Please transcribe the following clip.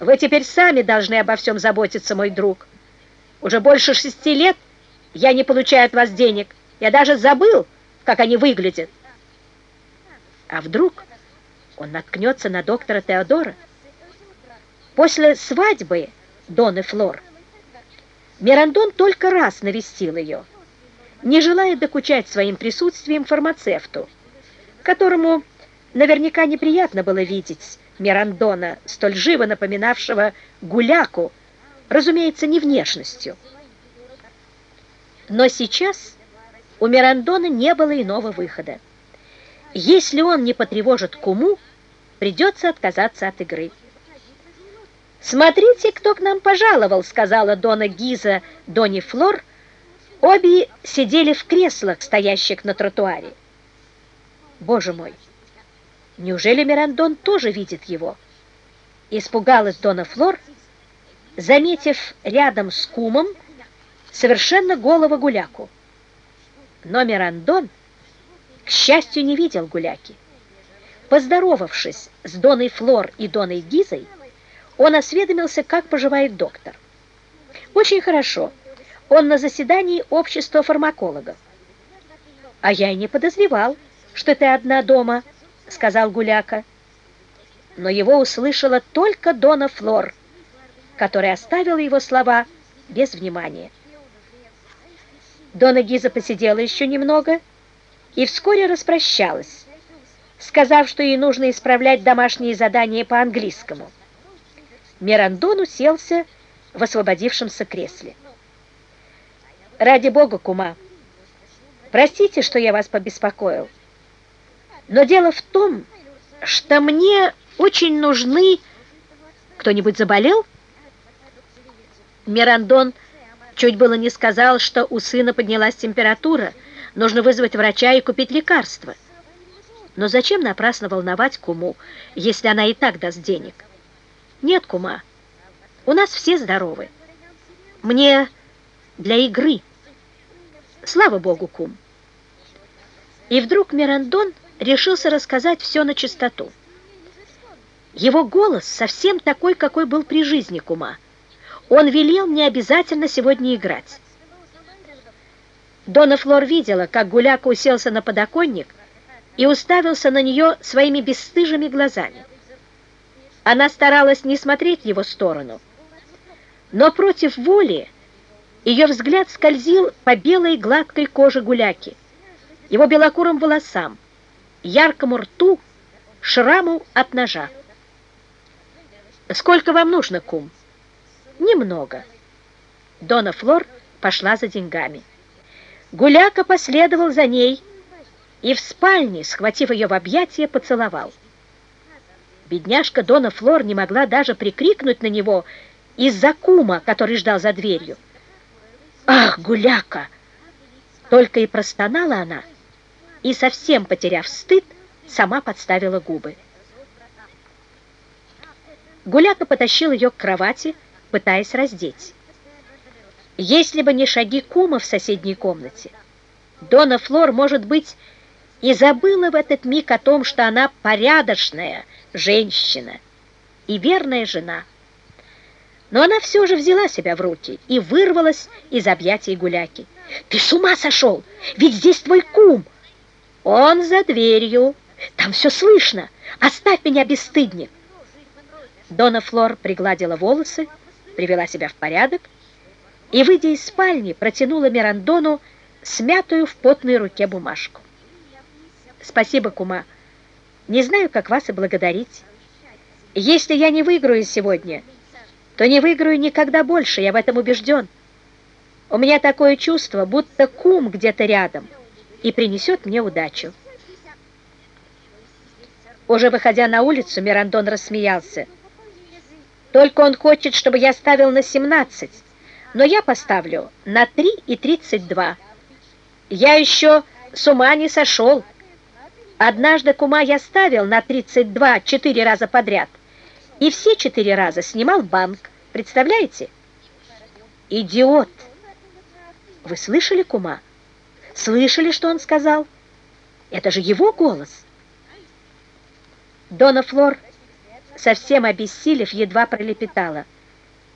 Вы теперь сами должны обо всем заботиться, мой друг. Уже больше шести лет я не получаю от вас денег. Я даже забыл, как они выглядят. А вдруг он наткнется на доктора Теодора? После свадьбы Доны Флор Мирандон только раз навестил ее, не желая докучать своим присутствием фармацевту, которому наверняка неприятно было видеть Мирандона, столь живо напоминавшего гуляку, разумеется, не внешностью. Но сейчас у Мирандона не было иного выхода. Если он не потревожит куму, придется отказаться от игры. «Смотрите, кто к нам пожаловал», — сказала Дона Гиза Дони Флор. Обе сидели в креслах, стоящих на тротуаре. «Боже мой! Неужели Мирандон тоже видит его?» Испугалась Дона Флор, заметив рядом с кумом совершенно голого гуляку. Но Мирандон, к счастью, не видел гуляки. Поздоровавшись с Доной Флор и Доной Гизой, он осведомился, как поживает доктор. Очень хорошо. Он на заседании общества фармакологов. А я и не подозревал, что ты одна дома, сказал Гуляка. Но его услышала только Дона Флор, которая оставила его слова без внимания. Дона Гиза посидела еще немного и вскоре распрощалась, сказав, что ей нужно исправлять домашние задания по английскому. Мирандон уселся в освободившемся кресле. «Ради бога, кума, простите, что я вас побеспокоил, но дело в том, что мне очень нужны... Кто-нибудь заболел?» Мирандон чуть было не сказал, что у сына поднялась температура, нужно вызвать врача и купить лекарства. Но зачем напрасно волновать куму, если она и так даст денег? Нет, кума, у нас все здоровы. Мне для игры. Слава богу, кум. И вдруг Мирандон решился рассказать все на чистоту. Его голос совсем такой, какой был при жизни кума. Он велел мне обязательно сегодня играть. Дона Флор видела, как Гуляка уселся на подоконник и уставился на нее своими бесстыжими глазами. Она старалась не смотреть в его сторону, но против воли ее взгляд скользил по белой гладкой коже гуляки, его белокурым волосам, яркому рту, шраму от ножа. «Сколько вам нужно, кум?» «Немного». Дона Флор пошла за деньгами. Гуляка последовал за ней и в спальне, схватив ее в объятия, поцеловал. Бедняжка Дона Флор не могла даже прикрикнуть на него из-за кума, который ждал за дверью. «Ах, гуляка!» Только и простонала она, и, совсем потеряв стыд, сама подставила губы. Гуляка потащил ее к кровати, пытаясь раздеть. Если бы не шаги кума в соседней комнате, Дона Флор, может быть, и забыла в этот миг о том, что она порядочная женщина и верная жена. Но она все же взяла себя в руки и вырвалась из объятий гуляки. «Ты с ума сошел? Ведь здесь твой кум!» «Он за дверью. Там все слышно. Оставь меня, бесстыдник!» Дона Флор пригладила волосы, привела себя в порядок и, выйдя из спальни, протянула Мирандону смятую в потной руке бумажку. «Спасибо, кума. Не знаю, как вас и благодарить. Если я не выиграю сегодня, то не выиграю никогда больше, я в этом убежден. У меня такое чувство, будто кум где-то рядом и принесет мне удачу». Уже выходя на улицу, Мирандон рассмеялся. «Только он хочет, чтобы я ставил на 17, но я поставлю на 3 и 32. Я еще с ума не сошел». Однажды кума я ставил на 32 четыре раза подряд, и все четыре раза снимал банк. Представляете? Идиот! Вы слышали кума? Слышали, что он сказал? Это же его голос. Дона Флор совсем обессилев, едва пролепетала —